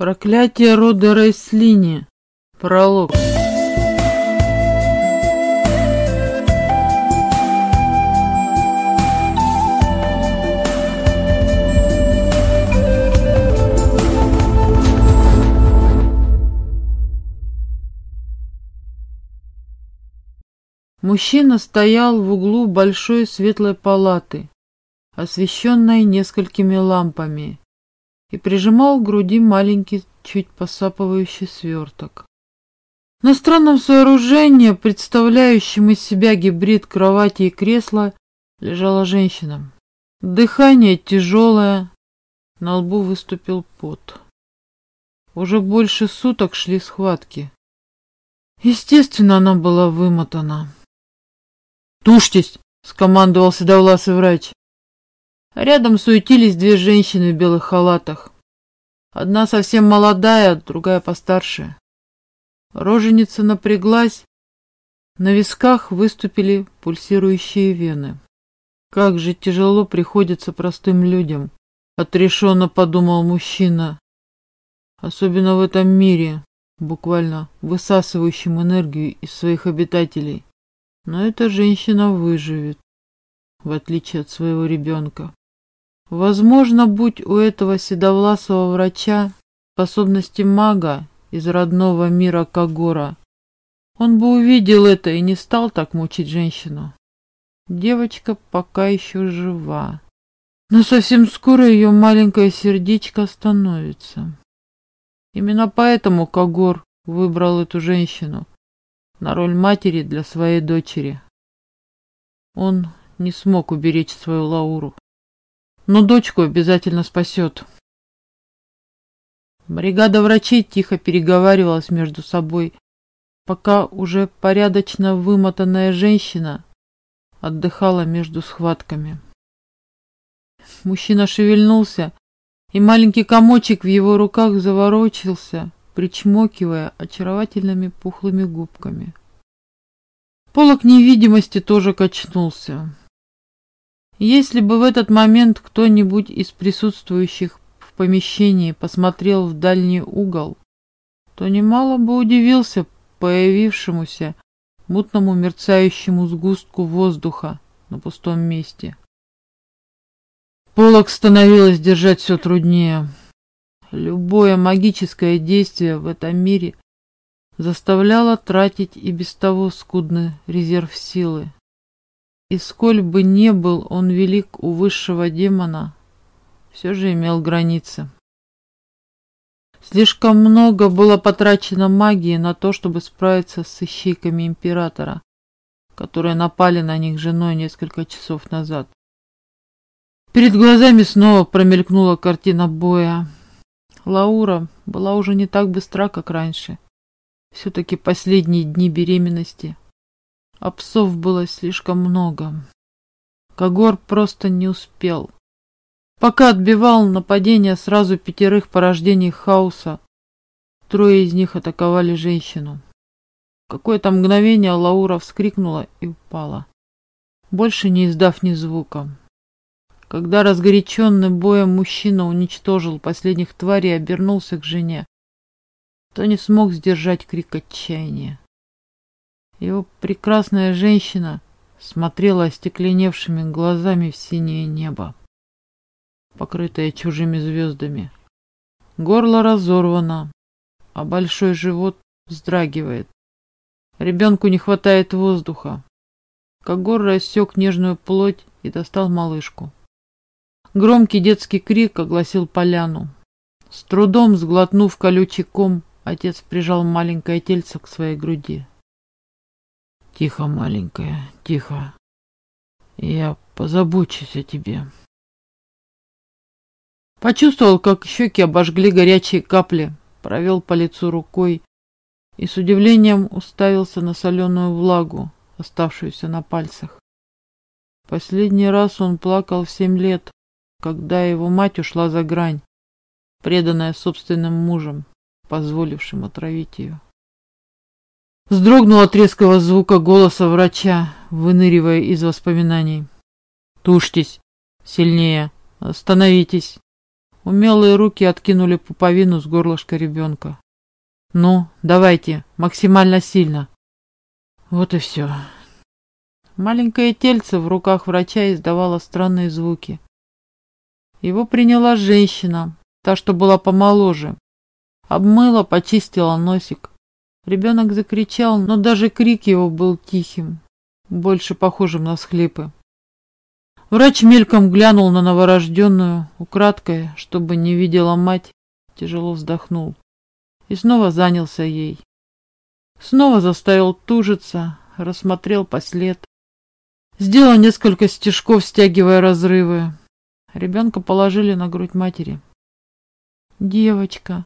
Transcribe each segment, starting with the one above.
Проклятие рода Рейслини. Пролог. Мужчина стоял в углу большой светлой палаты, освещенной несколькими лампами, и прижимал к груди маленький, чуть посапывающий сверток. На странном сооружении, представляющем из себя гибрид кровати и кресла, лежала женщина. Дыхание тяжелое, на лбу выступил пот. Уже больше суток шли схватки. Естественно, она была вымотана. «Тушьтесь!» — скомандовал седовласый врач. Рядом суетились две женщины в белых халатах. Одна совсем молодая, другая постарше. Роженица напряглась, на висках выступили пульсирующие вены. Как же тяжело приходится простым людям, отрешенно подумал мужчина. Особенно в этом мире, буквально высасывающем энергию из своих обитателей. Но эта женщина выживет, в отличие от своего ребенка. Возможно, будь у этого седовласого врача способности мага из родного мира Кагора, он бы увидел это и не стал так мучить женщину. Девочка пока еще жива, но совсем скоро ее маленькое сердечко остановится. Именно поэтому Кагор выбрал эту женщину на роль матери для своей дочери. Он не смог уберечь свою Лауру но дочку обязательно спасет. Бригада врачей тихо переговаривалась между собой, пока уже порядочно вымотанная женщина отдыхала между схватками. Мужчина шевельнулся, и маленький комочек в его руках заворочился, причмокивая очаровательными пухлыми губками. Полок невидимости тоже качнулся. Если бы в этот момент кто-нибудь из присутствующих в помещении посмотрел в дальний угол, то немало бы удивился появившемуся мутному мерцающему сгустку воздуха на пустом месте. Полок становилось держать все труднее. Любое магическое действие в этом мире заставляло тратить и без того скудный резерв силы. И сколь бы не был он велик у высшего демона, все же имел границы. Слишком много было потрачено магии на то, чтобы справиться с ищейками императора, которые напали на них женой несколько часов назад. Перед глазами снова промелькнула картина боя. Лаура была уже не так быстра, как раньше. Все-таки последние дни беременности а псов было слишком много. Когор просто не успел. Пока отбивал нападение сразу пятерых порождений хаоса, трое из них атаковали женщину. Какое-то мгновение Лаура вскрикнула и упала, больше не издав ни звука. Когда разгоряченный боем мужчина уничтожил последних тварей и обернулся к жене, то не смог сдержать крик отчаяния. Его прекрасная женщина смотрела остекленевшими глазами в синее небо, покрытое чужими звездами. Горло разорвано, а большой живот вздрагивает. Ребенку не хватает воздуха. Когор рассек нежную плоть и достал малышку. Громкий детский крик огласил поляну. С трудом сглотнув колючий ком, отец прижал маленькое тельце к своей груди. Тихо, маленькая, тихо. Я позабочусь о тебе. Почувствовал, как щеки обожгли горячие капли, провел по лицу рукой и с удивлением уставился на соленую влагу, оставшуюся на пальцах. Последний раз он плакал в семь лет, когда его мать ушла за грань, преданная собственным мужем, позволившим отравить ее. Вздрогнул от резкого звука голоса врача, выныривая из воспоминаний. «Тушьтесь! Сильнее! Остановитесь!» Умелые руки откинули пуповину с горлышка ребенка. «Ну, давайте, максимально сильно». Вот и все. Маленькое тельце в руках врача издавало странные звуки. Его приняла женщина, та, что была помоложе. Обмыла, почистила носик. Ребенок закричал, но даже крик его был тихим, больше похожим на схлипы. Врач мельком глянул на новорожденную, украдкой, чтобы не видела мать, тяжело вздохнул и снова занялся ей. Снова заставил тужиться, рассмотрел послед. Сделал несколько стежков, стягивая разрывы. Ребенка положили на грудь матери. «Девочка!»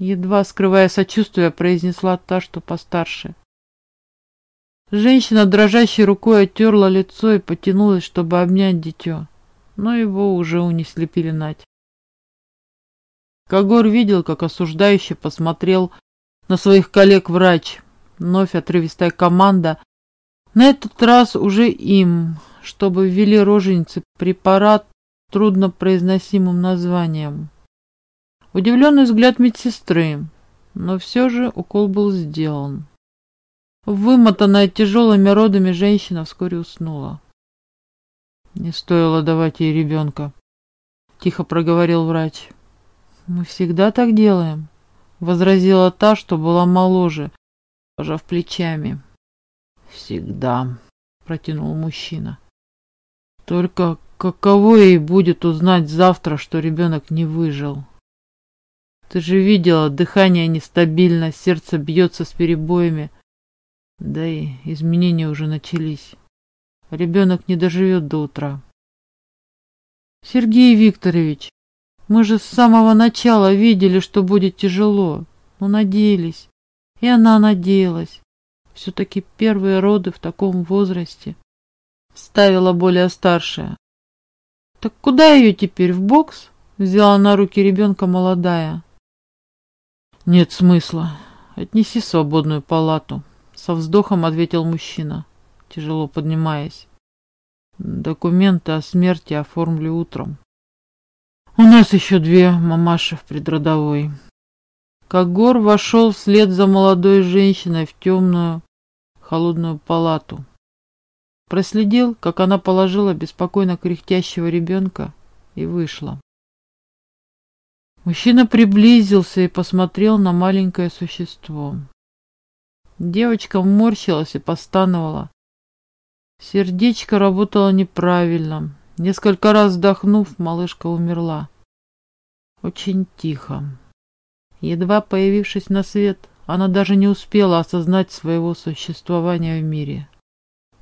Едва скрывая сочувствие, произнесла та, что постарше. Женщина дрожащей рукой оттерла лицо и потянулась, чтобы обнять дитё, но его уже унесли пеленать. Когор видел, как осуждающе посмотрел на своих коллег врач. Вновь отрывистая команда. На этот раз уже им, чтобы ввели роженицы препарат труднопроизносимым названием. Удивленный взгляд медсестры, но все же укол был сделан. Вымотанная тяжелыми родами женщина вскоре уснула. Не стоило давать ей ребенка, тихо проговорил врач. Мы всегда так делаем, возразила та, что была моложе, пожав плечами. Всегда, протянул мужчина. Только каково ей будет узнать завтра, что ребенок не выжил? Ты же видела, дыхание нестабильно, сердце бьется с перебоями. Да и изменения уже начались. Ребенок не доживет до утра. Сергей Викторович, мы же с самого начала видели, что будет тяжело. но надеялись. И она надеялась. Все-таки первые роды в таком возрасте. Ставила более старшая. Так куда ее теперь, в бокс? Взяла на руки ребенка молодая. Нет смысла. Отнеси свободную палату. Со вздохом ответил мужчина, тяжело поднимаясь. Документы о смерти оформлю утром. У нас еще две мамаши в предродовой. Когор вошел вслед за молодой женщиной в темную холодную палату. Проследил, как она положила беспокойно кряхтящего ребенка и вышла. Мужчина приблизился и посмотрел на маленькое существо. Девочка морщилась и постановала. Сердечко работало неправильно. Несколько раз вздохнув, малышка умерла. Очень тихо. Едва появившись на свет, она даже не успела осознать своего существования в мире.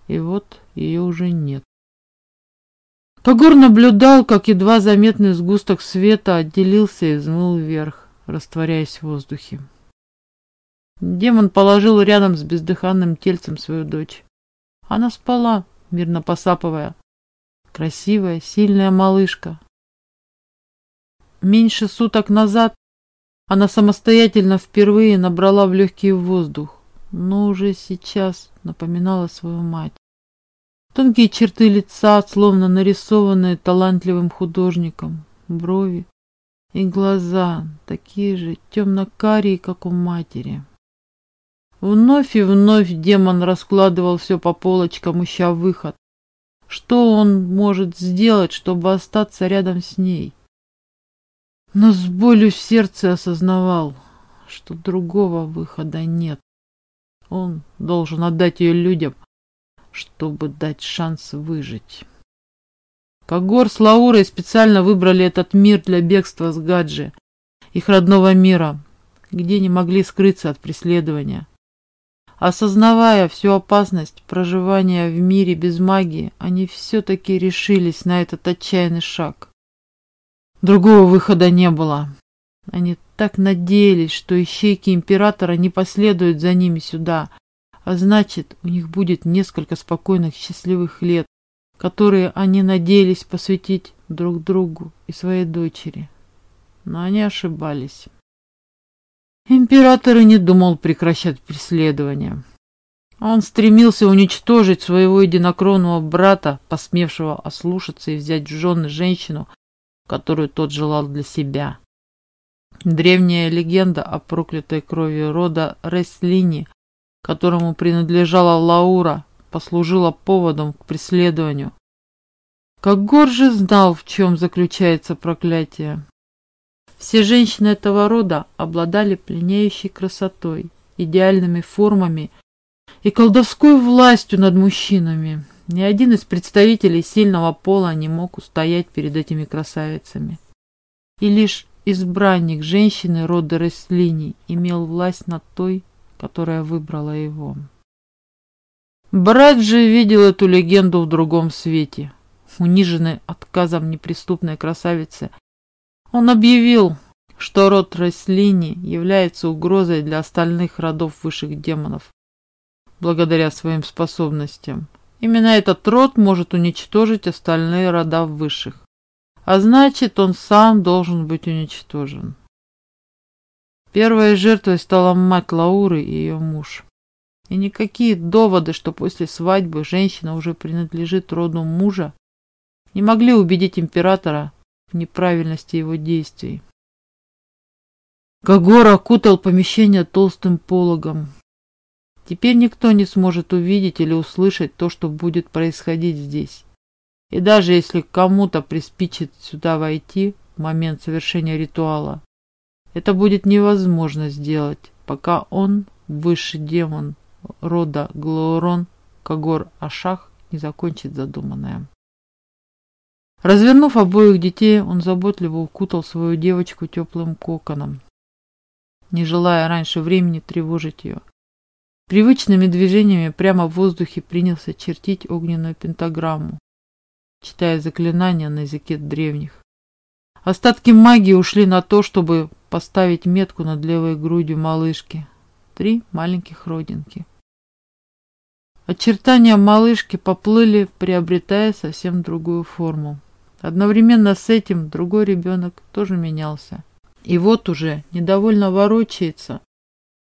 И вот ее уже нет. Когор наблюдал, как едва заметный сгусток света отделился и взмыл вверх, растворяясь в воздухе. Демон положил рядом с бездыханным тельцем свою дочь. Она спала, мирно посапывая. Красивая, сильная малышка. Меньше суток назад она самостоятельно впервые набрала в легкий воздух, но уже сейчас напоминала свою мать. Тонкие черты лица, словно нарисованные талантливым художником, брови и глаза, такие же темно-карие, как у матери. Вновь и вновь демон раскладывал все по полочкам, ища выход. Что он может сделать, чтобы остаться рядом с ней? Но с болью в сердце осознавал, что другого выхода нет. Он должен отдать ее людям, чтобы дать шанс выжить. Когор с Лаурой специально выбрали этот мир для бегства с Гаджи, их родного мира, где не могли скрыться от преследования. Осознавая всю опасность проживания в мире без магии, они все-таки решились на этот отчаянный шаг. Другого выхода не было. Они так надеялись, что ищейки императора не последуют за ними сюда, а значит, у них будет несколько спокойных счастливых лет, которые они надеялись посвятить друг другу и своей дочери. Но они ошибались. Император и не думал прекращать преследование. Он стремился уничтожить своего единокровного брата, посмевшего ослушаться и взять в жены женщину, которую тот желал для себя. Древняя легенда о проклятой крови рода Реслини, которому принадлежала Лаура, послужила поводом к преследованию. Как Горжи знал, в чем заключается проклятие. Все женщины этого рода обладали пленяющей красотой, идеальными формами и колдовской властью над мужчинами. Ни один из представителей сильного пола не мог устоять перед этими красавицами. И лишь избранник женщины рода Рослини имел власть над той, которая выбрала его. Брат же видел эту легенду в другом свете. Униженный отказом неприступной красавицы, он объявил, что род Рослини является угрозой для остальных родов высших демонов, благодаря своим способностям. Именно этот род может уничтожить остальные рода высших. А значит, он сам должен быть уничтожен. Первой жертвой стала мать Лауры и ее муж. И никакие доводы, что после свадьбы женщина уже принадлежит роду мужа, не могли убедить императора в неправильности его действий. Кагор окутал помещение толстым пологом. Теперь никто не сможет увидеть или услышать то, что будет происходить здесь. И даже если кому-то приспичит сюда войти в момент совершения ритуала, это будет невозможно сделать, пока он, высший демон рода Глоурон, Кагор Ашах, не закончит задуманное. Развернув обоих детей, он заботливо укутал свою девочку теплым коконом, не желая раньше времени тревожить ее. Привычными движениями прямо в воздухе принялся чертить огненную пентаграмму, читая заклинания на языке древних. Остатки магии ушли на то, чтобы поставить метку над левой грудью малышки. Три маленьких родинки. Очертания малышки поплыли, приобретая совсем другую форму. Одновременно с этим другой ребенок тоже менялся. И вот уже недовольно ворочается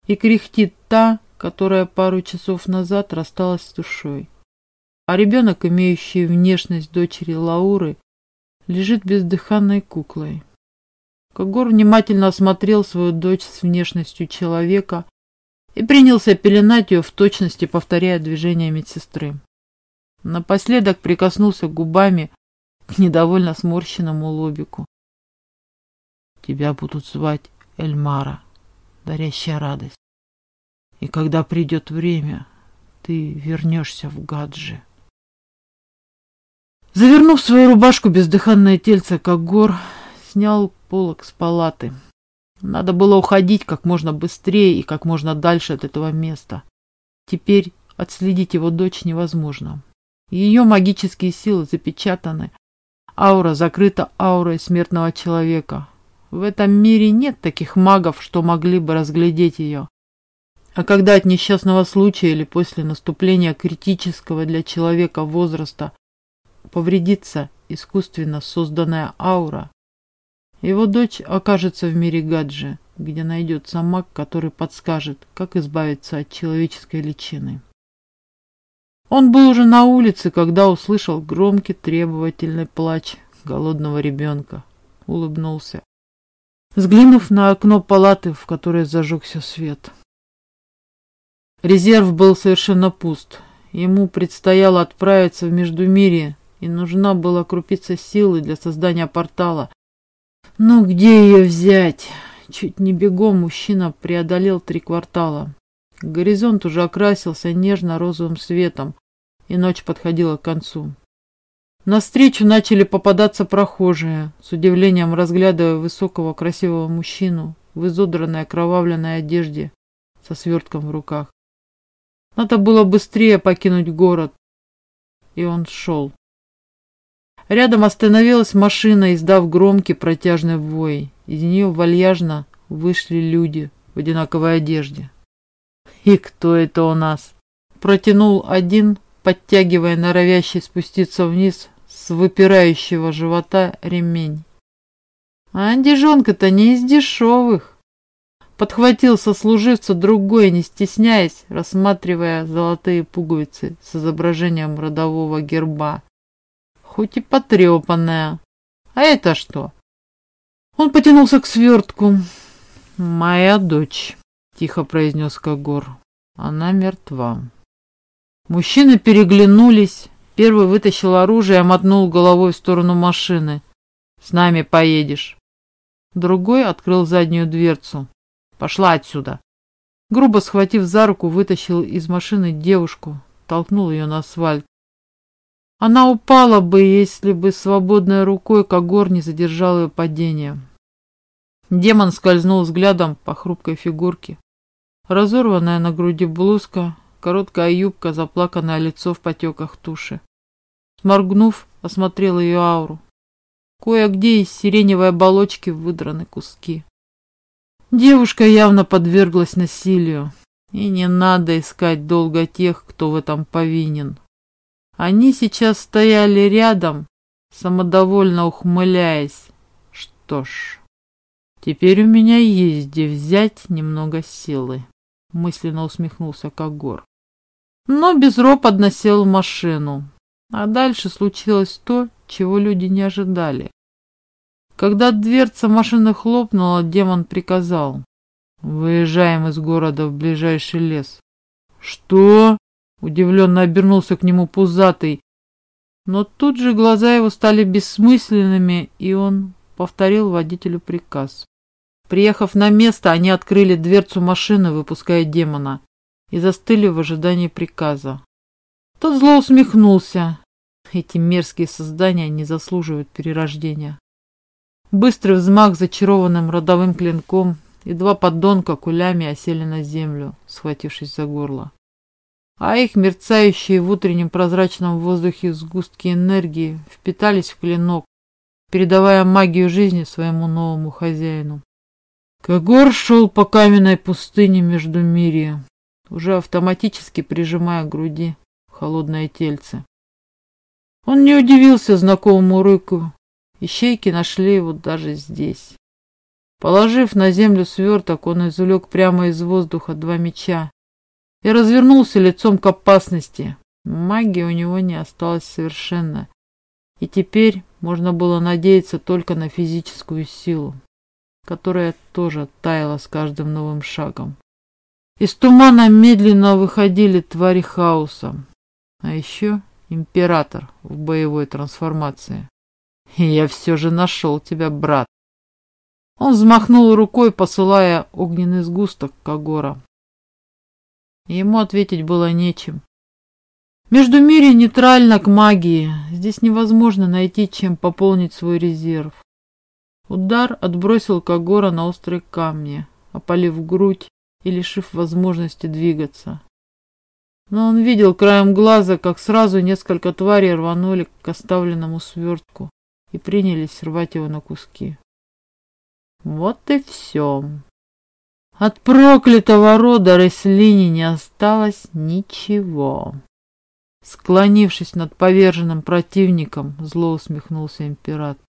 и кряхтит та, которая пару часов назад рассталась с душой. А ребенок, имеющий внешность дочери Лауры, лежит бездыханной куклой. Когор внимательно осмотрел свою дочь с внешностью человека и принялся пеленать ее в точности, повторяя движения медсестры. Напоследок прикоснулся губами к недовольно сморщенному лобику. Тебя будут звать Эльмара, дарящая радость. И когда придет время, ты вернешься в Гаджи. Завернув свою рубашку бездыханное тельце, как гор, снял полок с палаты. Надо было уходить как можно быстрее и как можно дальше от этого места. Теперь отследить его дочь невозможно. Ее магические силы запечатаны, Аура закрыта аурой смертного человека. В этом мире нет таких магов, что могли бы разглядеть ее. А когда от несчастного случая или после наступления критического для человека возраста повредится искусственно созданная аура, его дочь окажется в мире Гаджи, где найдется маг, который подскажет, как избавиться от человеческой личины. Он был уже на улице, когда услышал громкий требовательный плач голодного ребенка. Улыбнулся, взглянув на окно палаты, в которой зажегся свет. Резерв был совершенно пуст. Ему предстояло отправиться в Междумирье, и нужна была крупица силы для создания портала. Но где ее взять? Чуть не бегом мужчина преодолел три квартала. Горизонт уже окрасился нежно-розовым светом, и ночь подходила к концу. На встречу начали попадаться прохожие, с удивлением разглядывая высокого красивого мужчину в изодранной окровавленной одежде со свертком в руках. Надо было быстрее покинуть город, и он шел. Рядом остановилась машина, издав громкий протяжный вой. Из нее вальяжно вышли люди в одинаковой одежде. «И кто это у нас?» Протянул один, подтягивая норовящий спуститься вниз с выпирающего живота ремень. А андижонка-то не из дешевых. Подхватил сослуживца другой, не стесняясь, рассматривая золотые пуговицы с изображением родового герба. Хоть и потрепанная. А это что? Он потянулся к свертку. «Моя дочь», — тихо произнес Когор. «Она мертва». Мужчины переглянулись. Первый вытащил оружие и мотнул головой в сторону машины. «С нами поедешь». Другой открыл заднюю дверцу. «Пошла отсюда!» Грубо схватив за руку, вытащил из машины девушку, толкнул ее на асфальт. Она упала бы, если бы свободной рукой Когор не задержал ее падение. Демон скользнул взглядом по хрупкой фигурке. Разорванная на груди блузка, короткая юбка, заплаканное лицо в потеках туши. Сморгнув, осмотрел ее ауру. Кое-где из сиреневой оболочки выдраны куски. Девушка явно подверглась насилию, и не надо искать долго тех, кто в этом повинен. Они сейчас стояли рядом, самодовольно ухмыляясь. Что ж, теперь у меня есть где взять немного силы, мысленно усмехнулся Когор. Но безропотно сел в машину. А дальше случилось то, чего люди не ожидали. Когда дверца машины хлопнула, демон приказал. «Выезжаем из города в ближайший лес». «Что?» — удивленно обернулся к нему пузатый. Но тут же глаза его стали бессмысленными, и он повторил водителю приказ. Приехав на место, они открыли дверцу машины, выпуская демона, и застыли в ожидании приказа. Тот зло усмехнулся. Эти мерзкие создания не заслуживают перерождения. Быстрый взмах зачарованным родовым клинком, и два поддонка кулями осели на землю, схватившись за горло. А их мерцающие в утреннем прозрачном воздухе сгустки энергии впитались в клинок, передавая магию жизни своему новому хозяину. Когор шел по каменной пустыне между мире, уже автоматически прижимая к груди холодное тельце. Он не удивился знакомому рыку Ищейки нашли его даже здесь. Положив на землю сверток, он извлек прямо из воздуха два меча и развернулся лицом к опасности. Магии у него не осталось совершенно, и теперь можно было надеяться только на физическую силу, которая тоже таяла с каждым новым шагом. Из тумана медленно выходили твари хаоса, а еще император в боевой трансформации. «Я все же нашел тебя, брат!» Он взмахнул рукой, посылая огненный сгусток Кагора. Ему ответить было нечем. Между мире нейтрально к магии. Здесь невозможно найти, чем пополнить свой резерв. Удар отбросил Кагора на острые камни, опалив грудь и лишив возможности двигаться. Но он видел краем глаза, как сразу несколько тварей рванули к оставленному свертку и принялись рвать его на куски. Вот и все. От проклятого рода Реслини не осталось ничего. Склонившись над поверженным противником, зло усмехнулся император.